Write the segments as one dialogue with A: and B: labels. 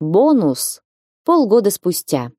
A: Бонус. Полгода спустя.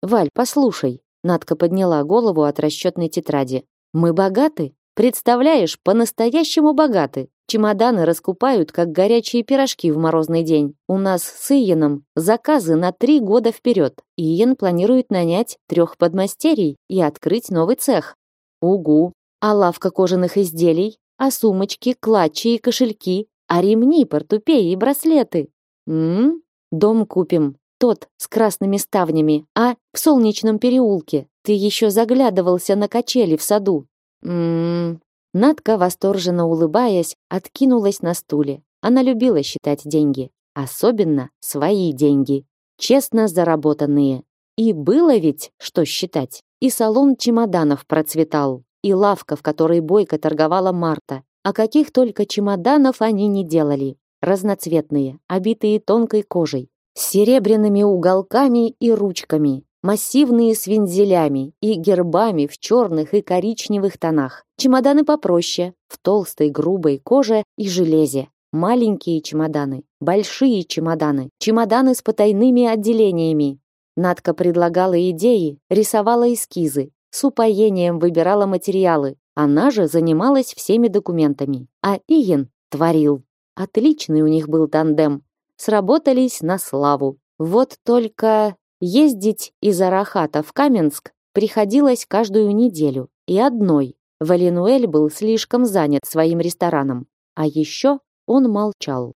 A: Валь, послушай. Надка подняла голову от расчетной тетради. Мы богаты? Представляешь, по-настоящему богаты. Чемоданы раскупают, как горячие пирожки в морозный день. У нас с Иеном заказы на три года вперед. Иен планирует нанять трех подмастерий и открыть новый цех. Угу. А лавка кожаных изделий? А сумочки, клатчи и кошельки? А ремни, портупеи и браслеты? М? Дом купим. Тот, с красными ставнями. А, в солнечном переулке. Ты еще заглядывался на качели в саду. М, Надка, восторженно улыбаясь, откинулась на стуле. Она любила считать деньги, особенно свои деньги, честно заработанные. И было ведь, что считать. И салон чемоданов процветал, и лавка, в которой бойко торговала Марта. А каких только чемоданов они не делали. Разноцветные, обитые тонкой кожей, с серебряными уголками и ручками, массивные с вензелями и гербами в черных и коричневых тонах. Чемоданы попроще, в толстой грубой коже и железе. Маленькие чемоданы, большие чемоданы, чемоданы с потайными отделениями. Надка предлагала идеи, рисовала эскизы, с упоением выбирала материалы. Она же занималась всеми документами. А Иен творил. Отличный у них был тандем. Сработались на славу. Вот только Ездить из Арахата в Каменск приходилось каждую неделю, и одной. Валинуэль был слишком занят своим рестораном. А еще он молчал.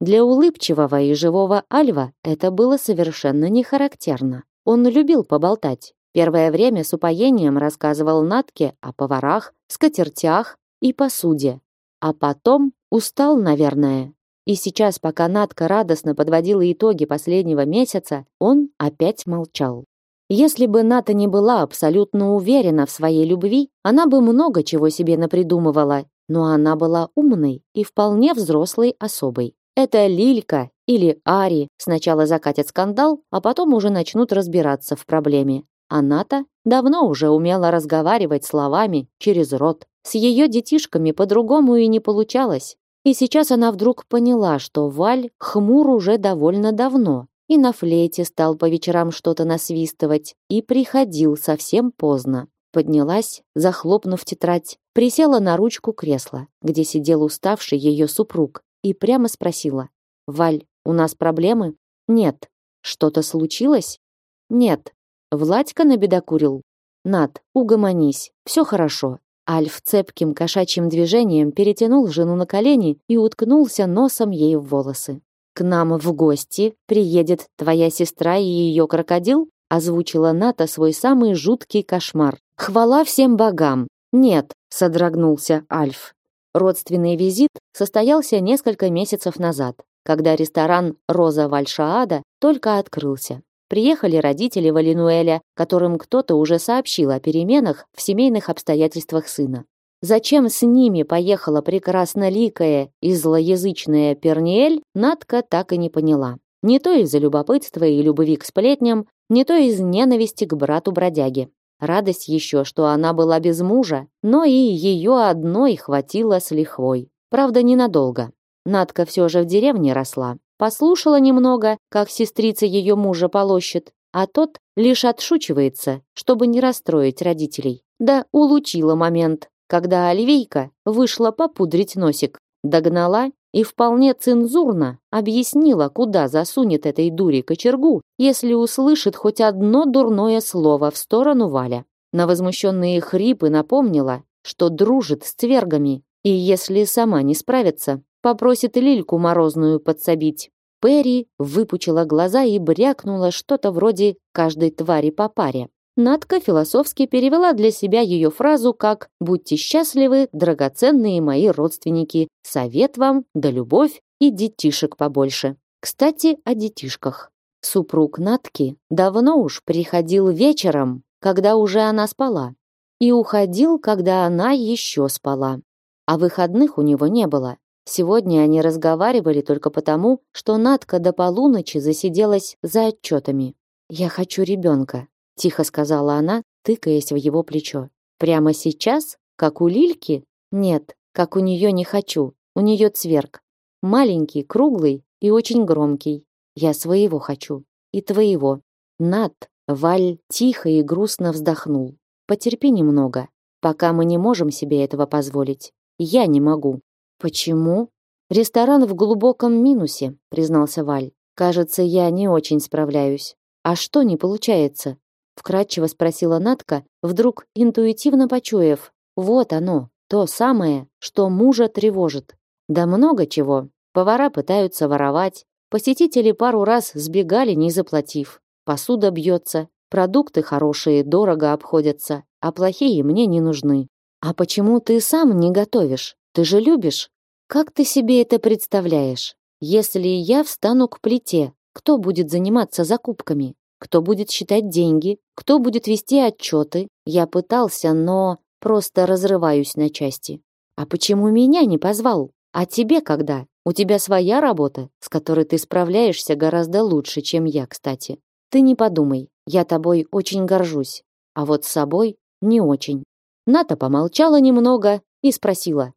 A: Для улыбчивого и живого Альва это было совершенно не характерно. Он любил поболтать. Первое время с упоением рассказывал Натке о поварах, скатертях и посуде. А потом устал, наверное, и сейчас, пока Надка радостно подводила итоги последнего месяца, он опять молчал. Если бы Ната не была абсолютно уверена в своей любви, она бы много чего себе напридумывала, но она была умной и вполне взрослой особой. Это Лилька или Ари сначала закатят скандал, а потом уже начнут разбираться в проблеме. А Ната давно уже умела разговаривать словами через рот. С ее детишками по-другому и не получалось. И сейчас она вдруг поняла, что Валь хмур уже довольно давно, и на флейте стал по вечерам что-то насвистывать, и приходил совсем поздно. Поднялась, захлопнув тетрадь, присела на ручку кресла, где сидел уставший ее супруг, и прямо спросила. «Валь, у нас проблемы?» «Нет». «Что-то случилось?» «Нет». «Владька набедокурил?» «Над, угомонись, все хорошо. Альф цепким кошачьим движением перетянул жену на колени и уткнулся носом ей в волосы. «К нам в гости приедет твоя сестра и ее крокодил?» озвучила Ната свой самый жуткий кошмар. «Хвала всем богам!» «Нет», — содрогнулся Альф. Родственный визит состоялся несколько месяцев назад, когда ресторан «Роза Вальшаада» только открылся. Приехали родители Валинуэля, которым кто-то уже сообщил о переменах в семейных обстоятельствах сына. Зачем с ними поехала прекрасноликая и злоязычная Перниэль, Надка так и не поняла. Не то из-за любопытства и любви к сплетням, не то из ненависти к брату-бродяге. Радость еще, что она была без мужа, но и ее одной хватило с лихвой. Правда, ненадолго. Надка все же в деревне росла, Послушала немного, как сестрица ее мужа полощет, а тот лишь отшучивается, чтобы не расстроить родителей. Да улучила момент, когда Оливейка вышла попудрить носик, догнала и вполне цензурно объяснила, куда засунет этой дури кочергу, если услышит хоть одно дурное слово в сторону Валя. На возмущенные хрипы напомнила, что дружит с твергами, и если сама не справится, попросит Лильку морозную подсобить. Перри выпучила глаза и брякнула что-то вроде «каждой твари по паре». Надка философски перевела для себя ее фразу как «Будьте счастливы, драгоценные мои родственники, совет вам, да любовь и детишек побольше». Кстати, о детишках. Супруг Натки давно уж приходил вечером, когда уже она спала, и уходил, когда она еще спала. А выходных у него не было. Сегодня они разговаривали только потому, что Натка до полуночи засиделась за отчетами. «Я хочу ребенка», — тихо сказала она, тыкаясь в его плечо. «Прямо сейчас? Как у Лильки? Нет, как у нее не хочу. У нее цверк. Маленький, круглый и очень громкий. Я своего хочу. И твоего. Над, Валь тихо и грустно вздохнул. Потерпи немного, пока мы не можем себе этого позволить. Я не могу. Почему? Ресторан в глубоком минусе, признался Валь. Кажется, я не очень справляюсь. А что не получается? вкратчиво спросила Натка, вдруг интуитивно почуяв. Вот оно, то самое, что мужа тревожит. Да много чего. Повара пытаются воровать, посетители пару раз сбегали, не заплатив. Посуда бьется, продукты хорошие дорого обходятся, а плохие мне не нужны. А почему ты сам не готовишь? Ты же любишь. Как ты себе это представляешь? Если я встану к плите, кто будет заниматься закупками? Кто будет считать деньги? Кто будет вести отчеты? Я пытался, но просто разрываюсь на части. А почему меня не позвал? А тебе когда? У тебя своя работа, с которой ты справляешься гораздо лучше, чем я, кстати. Ты не подумай, я тобой очень горжусь, а вот с собой не очень. Ната помолчала немного и спросила: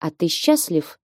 A: "А ты счастлив?"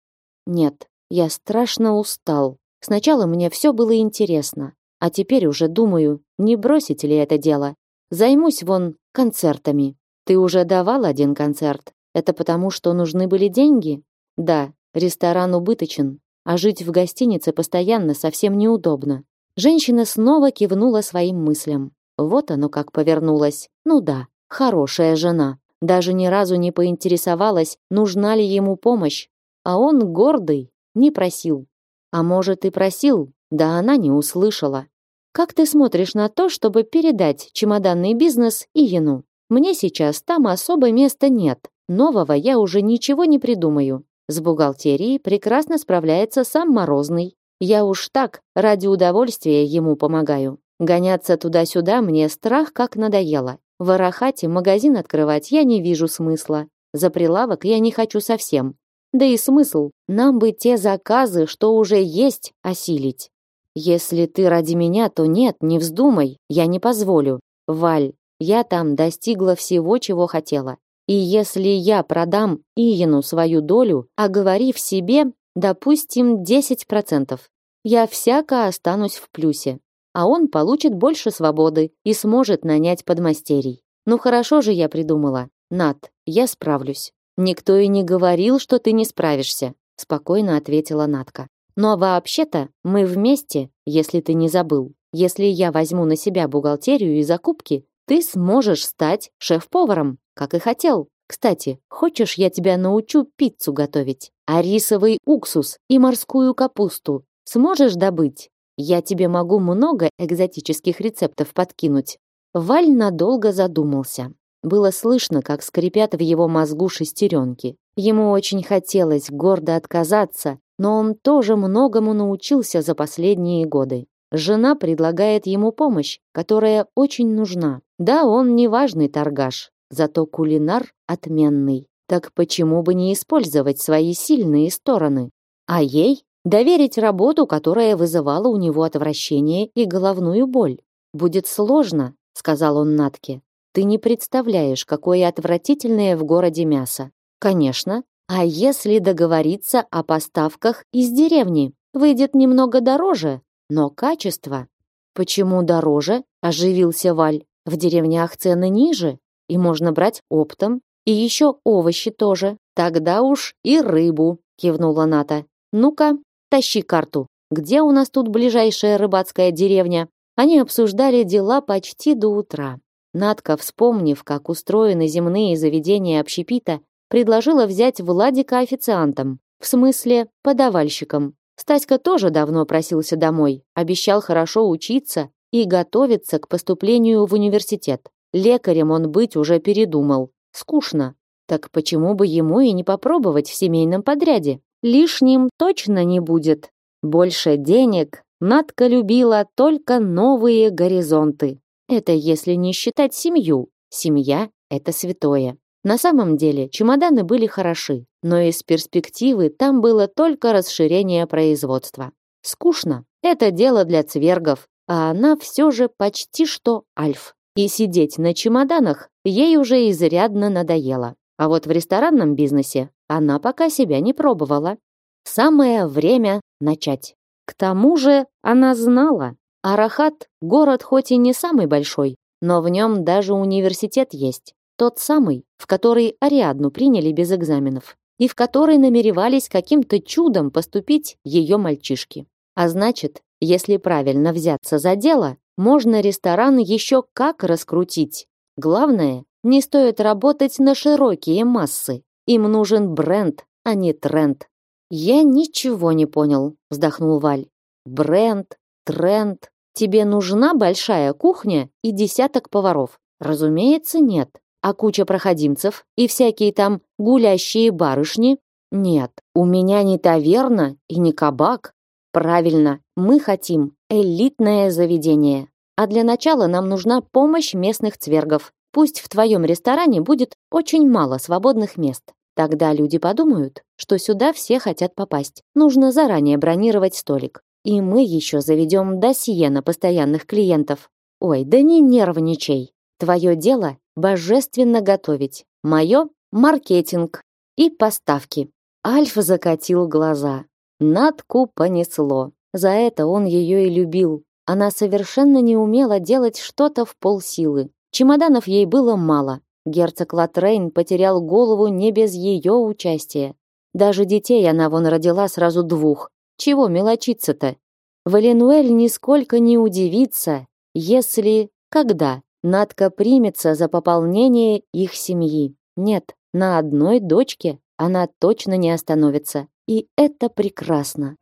A: "Нет, я страшно устал. Сначала мне все было интересно, а теперь уже думаю, не бросить ли это дело. Займусь вон концертами. Ты уже давал один концерт. Это потому, что нужны были деньги? Да, ресторан убыточен, а жить в гостинице постоянно совсем неудобно. Женщина снова кивнула своим мыслям. Вот оно как повернулось. Ну да, хорошая жена. Даже ни разу не поинтересовалась, нужна ли ему помощь. А он гордый, не просил. А может и просил, да она не услышала. Как ты смотришь на то, чтобы передать чемоданный бизнес Иену? Мне сейчас там особо места нет. Нового я уже ничего не придумаю. С бухгалтерией прекрасно справляется сам Морозный. Я уж так, ради удовольствия ему помогаю. Гоняться туда-сюда мне страх как надоело. В Арахате магазин открывать я не вижу смысла. За прилавок я не хочу совсем. Да и смысл, нам бы те заказы, что уже есть, осилить. Если ты ради меня, то нет, не вздумай, я не позволю. Валь, я там достигла всего, чего хотела. И если я продам Иену свою долю, оговорив себе, допустим, 10%, я всяко останусь в плюсе, а он получит больше свободы и сможет нанять подмастерий. Ну хорошо же я придумала. Над, я справлюсь. Никто и не говорил, что ты не справишься, спокойно ответила Натка. Но вообще-то мы вместе, если ты не забыл. Если я возьму на себя бухгалтерию и закупки, ты сможешь стать шеф-поваром, как и хотел. Кстати, хочешь, я тебя научу пиццу готовить? А рисовый уксус и морскую капусту Сможешь добыть? Я тебе могу много экзотических рецептов подкинуть. Валь надолго задумался. Было слышно, как скрипят в его мозгу шестеренки. Ему очень хотелось гордо отказаться, но он тоже многому научился за последние годы. Жена предлагает ему помощь, которая очень нужна. Да, он не важный торгаш, зато кулинар отменный. Так почему бы не использовать свои сильные стороны? А ей Доверить работу, которая вызывала у него отвращение и головную боль. Будет сложно, сказал он Натке. Ты не представляешь, какое отвратительное в городе мясо. Конечно. А если договориться о поставках из деревни? Выйдет немного дороже, но качество. Почему дороже? оживился Валь. В деревнях цены ниже, и можно брать оптом, и еще овощи тоже. Тогда уж и рыбу, кивнула Ната. Ну-ка, Тащи карту. Где у нас тут ближайшая рыбацкая деревня? Они обсуждали дела почти до утра. Надка, вспомнив, как устроены земные заведения общепита, предложила взять Владика официантом, в смысле подавальщиком. Стаська тоже давно просился домой, обещал хорошо учиться и готовиться к поступлению в университет. Лекарем он быть уже передумал. Скучно. Так почему бы ему и не попробовать в семейном подряде? Лишним точно не будет. Больше денег Надка любила только новые горизонты. Это если не считать семью. Семья — это святое. На самом деле чемоданы были хороши, но из перспективы там было только расширение производства. Скучно. Это дело для цвергов, а она все же почти что альф. И сидеть на чемоданах ей уже изрядно надоело. А вот в ресторанном бизнесе она пока себя не пробовала. Самое время начать. К тому же она знала, Арахат – город хоть и не самый большой, но в нем даже университет есть. Тот самый, в который Ариадну приняли без экзаменов и в который намеревались каким-то чудом поступить ее мальчишки. А значит, если правильно взяться за дело, можно ресторан еще как раскрутить. Главное, не стоит работать на широкие массы. Им нужен бренд, а не тренд. Я ничего не понял, вздохнул Валь. Бренд, тренд. Тебе нужна большая кухня и десяток поваров? Разумеется, нет. А куча проходимцев и всякие там гулящие барышни? Нет, у меня не таверна и не кабак. Правильно, мы хотим элитное заведение. А для начала нам нужна помощь местных цвергов. Пусть в твоем ресторане будет очень мало свободных мест. Тогда люди подумают, что сюда все хотят попасть. Нужно заранее бронировать столик. И мы еще заведем досье на постоянных клиентов. Ой, да не нервничай. Твое дело божественно готовить. Мое – маркетинг и поставки. Альф закатил глаза. Натку понесло. За это он ее и любил. Она совершенно не умела делать что-то в полсилы. Чемоданов ей было мало. Герцог Латрейн потерял голову не без ее участия. Даже детей она вон родила сразу двух. Чего мелочиться-то? Валенуэль нисколько не удивится, если... Когда? Надка примется за пополнение их семьи. Нет, на одной дочке она точно не остановится. И это прекрасно.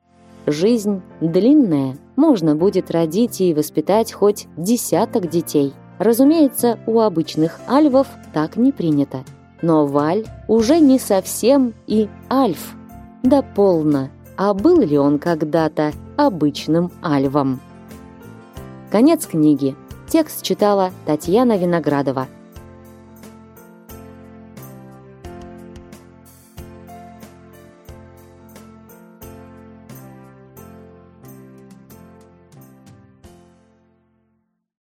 A: Жизнь длинная, можно будет родить и воспитать хоть десяток детей. Разумеется, у обычных альвов так не принято. Но Валь уже не совсем и альф. Да полно. А был ли он когда-то обычным альвом? Конец книги. Текст читала Татьяна Виноградова.